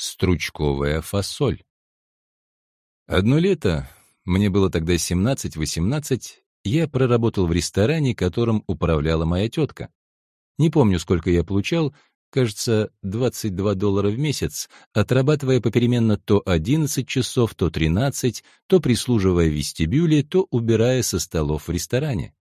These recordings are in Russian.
Стручковая фасоль. Одно лето, мне было тогда 17-18, я проработал в ресторане, которым управляла моя тетка. Не помню, сколько я получал, кажется, 22 доллара в месяц, отрабатывая попеременно то 11 часов, то 13, то прислуживая в вестибюле, то убирая со столов в ресторане.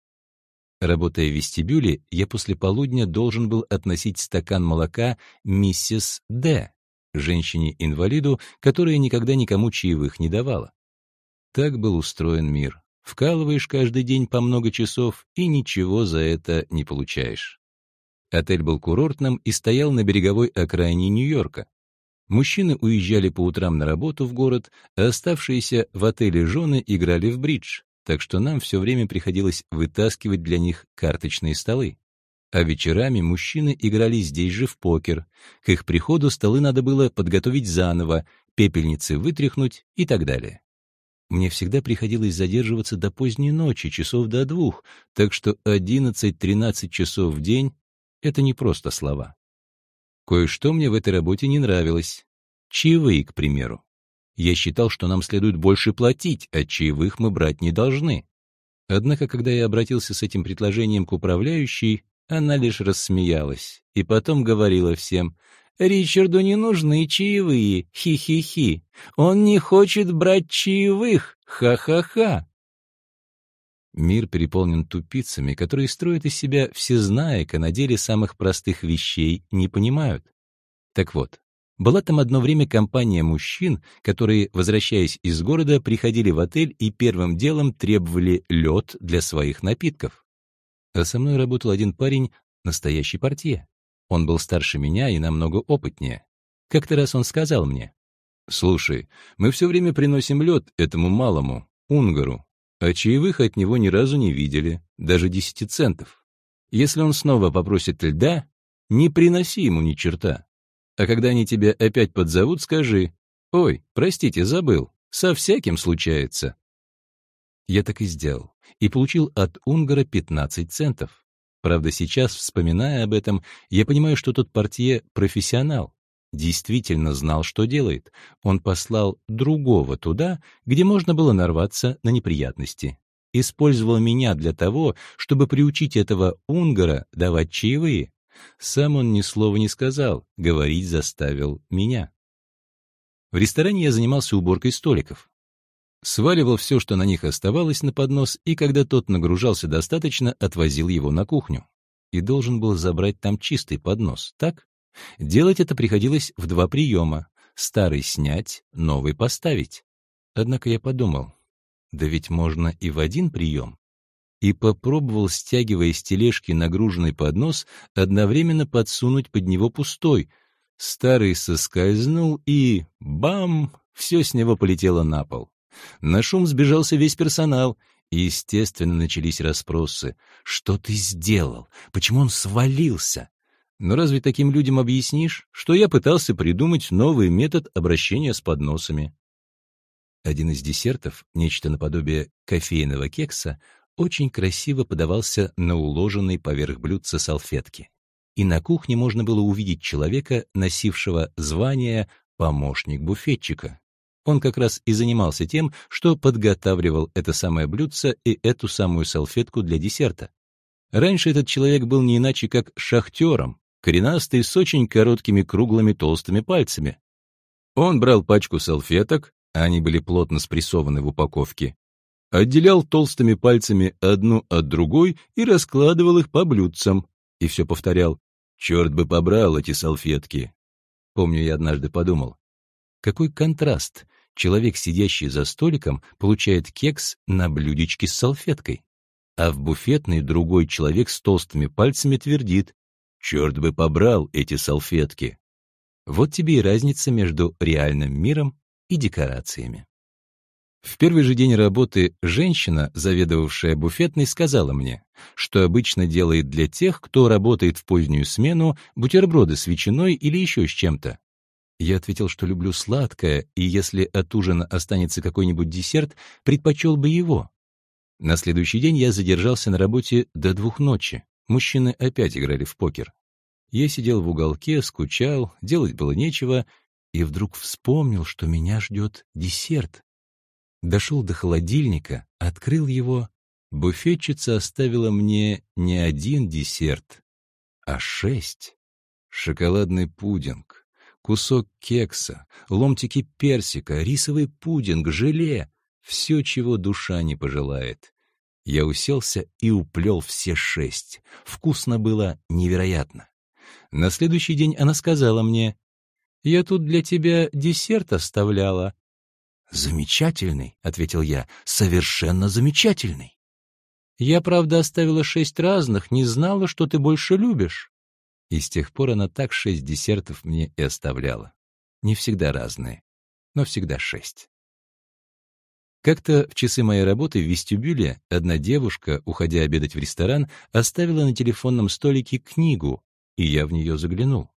Работая в вестибюле, я после полудня должен был относить стакан молока миссис Д, женщине-инвалиду, которая никогда никому чаевых не давала. Так был устроен мир. Вкалываешь каждый день по много часов и ничего за это не получаешь. Отель был курортным и стоял на береговой окраине Нью-Йорка. Мужчины уезжали по утрам на работу в город, а оставшиеся в отеле жены играли в бридж, так что нам все время приходилось вытаскивать для них карточные столы. А вечерами мужчины играли здесь же в покер. К их приходу столы надо было подготовить заново, пепельницы вытряхнуть и так далее. Мне всегда приходилось задерживаться до поздней ночи, часов до двух, так что 11-13 часов в день — это не просто слова. Кое-что мне в этой работе не нравилось. Чаевые, к примеру. Я считал, что нам следует больше платить, а чаевых мы брать не должны. Однако, когда я обратился с этим предложением к управляющей, она лишь рассмеялась и потом говорила всем, «Ричарду не нужны чаевые, хи-хи-хи. Он не хочет брать чаевых, ха-ха-ха». Мир переполнен тупицами, которые строят из себя всезнаек, а на деле самых простых вещей не понимают. Так вот, была там одно время компания мужчин, которые, возвращаясь из города, приходили в отель и первым делом требовали лед для своих напитков. А со мной работал один парень, настоящий портье. Он был старше меня и намного опытнее. Как-то раз он сказал мне, «Слушай, мы все время приносим лед этому малому, унгару, а чаевых от него ни разу не видели, даже десяти центов. Если он снова попросит льда, не приноси ему ни черта. А когда они тебя опять подзовут, скажи, «Ой, простите, забыл, со всяким случается». Я так и сделал, и получил от Унгара 15 центов. Правда, сейчас, вспоминая об этом, я понимаю, что тот портье — профессионал, действительно знал, что делает. Он послал другого туда, где можно было нарваться на неприятности. Использовал меня для того, чтобы приучить этого унгара давать чаевые. Сам он ни слова не сказал, говорить заставил меня. В ресторане я занимался уборкой столиков сваливал все, что на них оставалось, на поднос, и когда тот нагружался достаточно, отвозил его на кухню. И должен был забрать там чистый поднос, так? Делать это приходилось в два приема. Старый снять, новый поставить. Однако я подумал, да ведь можно и в один прием. И попробовал, стягивая с тележки нагруженный поднос, одновременно подсунуть под него пустой. Старый соскользнул и... бам! Все с него полетело на пол. На шум сбежался весь персонал, и, естественно, начались расспросы. «Что ты сделал? Почему он свалился?» Но разве таким людям объяснишь, что я пытался придумать новый метод обращения с подносами? Один из десертов, нечто наподобие кофейного кекса, очень красиво подавался на уложенной поверх блюдца салфетки. И на кухне можно было увидеть человека, носившего звание «помощник буфетчика». Он как раз и занимался тем, что подготавливал это самое блюдце и эту самую салфетку для десерта. Раньше этот человек был не иначе как шахтером, коренастый, с очень короткими круглыми толстыми пальцами. Он брал пачку салфеток, а они были плотно спрессованы в упаковке, отделял толстыми пальцами одну от другой и раскладывал их по блюдцам, и все повторял «Черт бы побрал эти салфетки!» Помню, я однажды подумал, какой контраст человек, сидящий за столиком, получает кекс на блюдечке с салфеткой. А в буфетной другой человек с толстыми пальцами твердит «Черт бы побрал эти салфетки!» Вот тебе и разница между реальным миром и декорациями. В первый же день работы женщина, заведовавшая буфетной, сказала мне, что обычно делает для тех, кто работает в позднюю смену, бутерброды с ветчиной или еще с чем-то. Я ответил, что люблю сладкое, и если от ужина останется какой-нибудь десерт, предпочел бы его. На следующий день я задержался на работе до двух ночи. Мужчины опять играли в покер. Я сидел в уголке, скучал, делать было нечего, и вдруг вспомнил, что меня ждет десерт. Дошел до холодильника, открыл его. Буфетчица оставила мне не один десерт, а шесть. Шоколадный пудинг, кусок кекса, ломтики персика, рисовый пудинг, желе — все, чего душа не пожелает. Я уселся и уплел все шесть. Вкусно было невероятно. На следующий день она сказала мне, «Я тут для тебя десерт оставляла». «Замечательный», — ответил я, — «совершенно замечательный». «Я, правда, оставила шесть разных, не знала, что ты больше любишь». И с тех пор она так шесть десертов мне и оставляла. Не всегда разные, но всегда шесть. Как-то в часы моей работы в вестибюле одна девушка, уходя обедать в ресторан, оставила на телефонном столике книгу, и я в нее заглянул.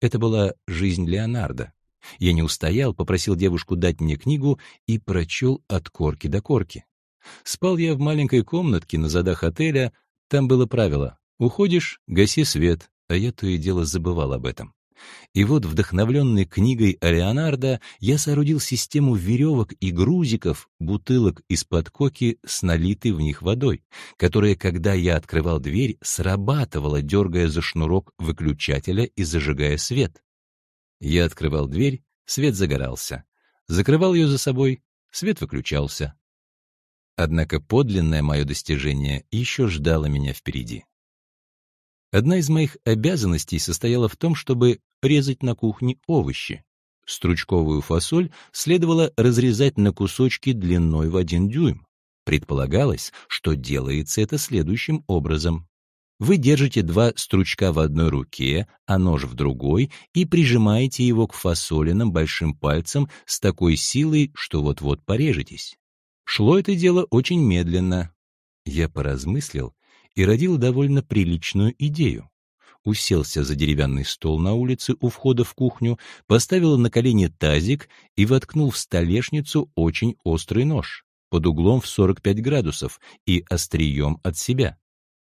Это была «Жизнь Леонардо». Я не устоял, попросил девушку дать мне книгу и прочел от корки до корки. Спал я в маленькой комнатке на задах отеля, там было правило «Уходишь — гаси свет», а я то и дело забывал об этом. И вот, вдохновленный книгой о Леонардо, я соорудил систему веревок и грузиков, бутылок из-под коки с налитой в них водой, которая, когда я открывал дверь, срабатывала, дергая за шнурок выключателя и зажигая свет. Я открывал дверь, свет загорался. Закрывал ее за собой, свет выключался. Однако подлинное мое достижение еще ждало меня впереди. Одна из моих обязанностей состояла в том, чтобы резать на кухне овощи. Стручковую фасоль следовало разрезать на кусочки длиной в один дюйм. Предполагалось, что делается это следующим образом. Вы держите два стручка в одной руке, а нож в другой, и прижимаете его к фасолинам большим пальцем с такой силой, что вот-вот порежетесь. Шло это дело очень медленно. Я поразмыслил и родил довольно приличную идею. Уселся за деревянный стол на улице у входа в кухню, поставил на колени тазик и воткнул в столешницу очень острый нож под углом в 45 градусов и острием от себя.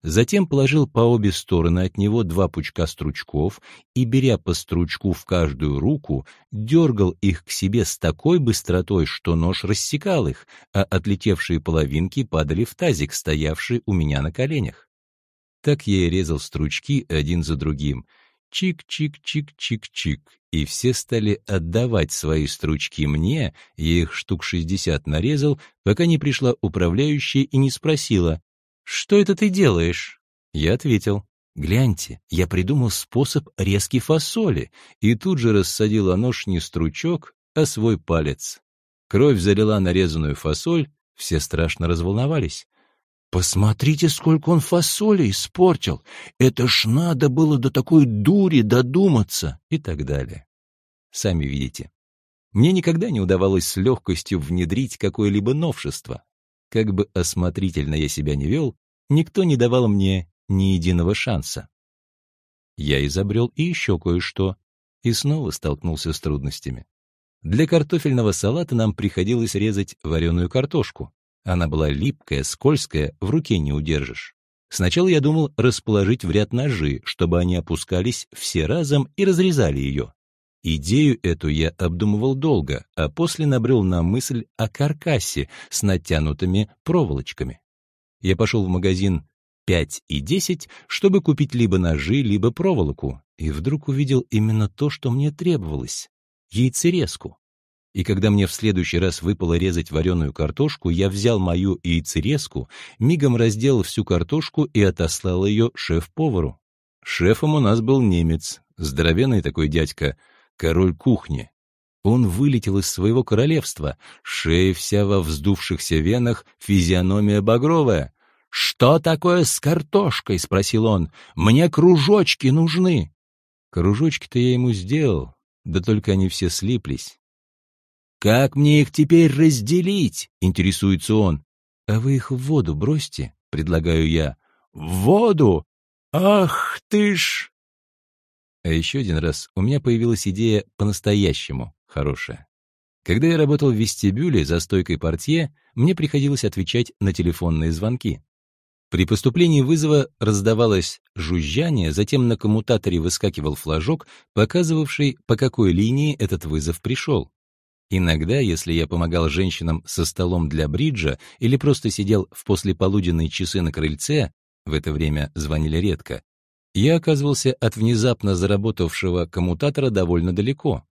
Затем положил по обе стороны от него два пучка стручков и, беря по стручку в каждую руку, дергал их к себе с такой быстротой, что нож рассекал их, а отлетевшие половинки падали в тазик, стоявший у меня на коленях. Так я и резал стручки один за другим. Чик-чик-чик-чик-чик. И все стали отдавать свои стручки мне, я их штук шестьдесят нарезал, пока не пришла управляющая и не спросила, «Что это ты делаешь?» Я ответил, «Гляньте, я придумал способ резки фасоли», и тут же рассадила нож не стручок, а свой палец. Кровь залила нарезанную фасоль, все страшно разволновались. «Посмотрите, сколько он фасоли испортил! Это ж надо было до такой дури додуматься!» и так далее. Сами видите, мне никогда не удавалось с легкостью внедрить какое-либо новшество. Как бы осмотрительно я себя не вел, никто не давал мне ни единого шанса. Я изобрел и еще кое-что, и снова столкнулся с трудностями. Для картофельного салата нам приходилось резать вареную картошку. Она была липкая, скользкая, в руке не удержишь. Сначала я думал расположить в ряд ножи, чтобы они опускались все разом и разрезали ее. Идею эту я обдумывал долго, а после набрел на мысль о каркасе с натянутыми проволочками. Я пошел в магазин 5 и 10, чтобы купить либо ножи, либо проволоку, и вдруг увидел именно то, что мне требовалось — яйцерезку. И когда мне в следующий раз выпало резать вареную картошку, я взял мою яйцерезку, мигом разделал всю картошку и отослал ее шеф-повару. Шефом у нас был немец, здоровенный такой дядька — король кухни. Он вылетел из своего королевства, шея вся во вздувшихся венах, физиономия багровая. «Что такое с картошкой?» — спросил он. «Мне кружочки нужны». Кружочки-то я ему сделал, да только они все слиплись. «Как мне их теперь разделить?» — интересуется он. «А вы их в воду бросьте», — предлагаю я. «В воду? Ах ты ж!» А еще один раз у меня появилась идея по-настоящему хорошая. Когда я работал в вестибюле за стойкой портье, мне приходилось отвечать на телефонные звонки. При поступлении вызова раздавалось жужжание, затем на коммутаторе выскакивал флажок, показывавший, по какой линии этот вызов пришел. Иногда, если я помогал женщинам со столом для бриджа или просто сидел в послеполуденные часы на крыльце, в это время звонили редко, я оказывался от внезапно заработавшего коммутатора довольно далеко.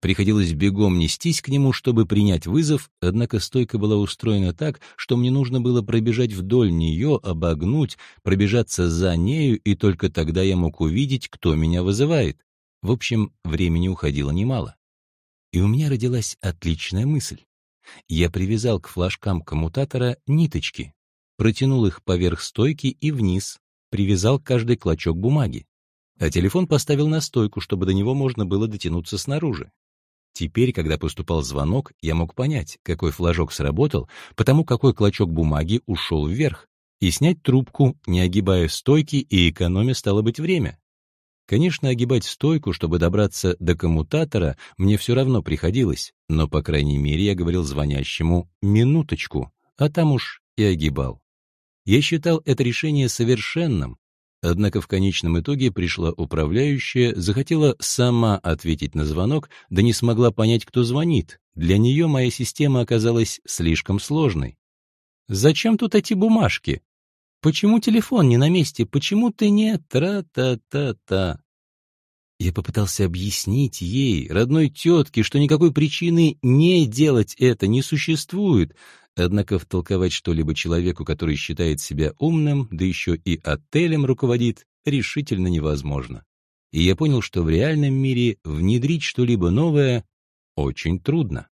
Приходилось бегом нестись к нему, чтобы принять вызов, однако стойка была устроена так, что мне нужно было пробежать вдоль нее, обогнуть, пробежаться за нею, и только тогда я мог увидеть, кто меня вызывает. В общем, времени уходило немало. И у меня родилась отличная мысль. Я привязал к флажкам коммутатора ниточки, протянул их поверх стойки и вниз, привязал каждый клочок бумаги. А телефон поставил на стойку, чтобы до него можно было дотянуться снаружи. Теперь, когда поступал звонок, я мог понять, какой флажок сработал, потому какой клочок бумаги ушел вверх, и снять трубку, не огибая стойки и экономя, стало быть, время. Конечно, огибать стойку, чтобы добраться до коммутатора, мне все равно приходилось, но, по крайней мере, я говорил звонящему «минуточку», а там уж и огибал. Я считал это решение совершенным, Однако в конечном итоге пришла управляющая, захотела сама ответить на звонок, да не смогла понять, кто звонит. Для нее моя система оказалась слишком сложной. «Зачем тут эти бумажки? Почему телефон не на месте? Почему ты не тра-та-та-та?» Я попытался объяснить ей, родной тетке, что никакой причины не делать это не существует, Однако втолковать что-либо человеку, который считает себя умным, да еще и отелем руководит, решительно невозможно. И я понял, что в реальном мире внедрить что-либо новое очень трудно.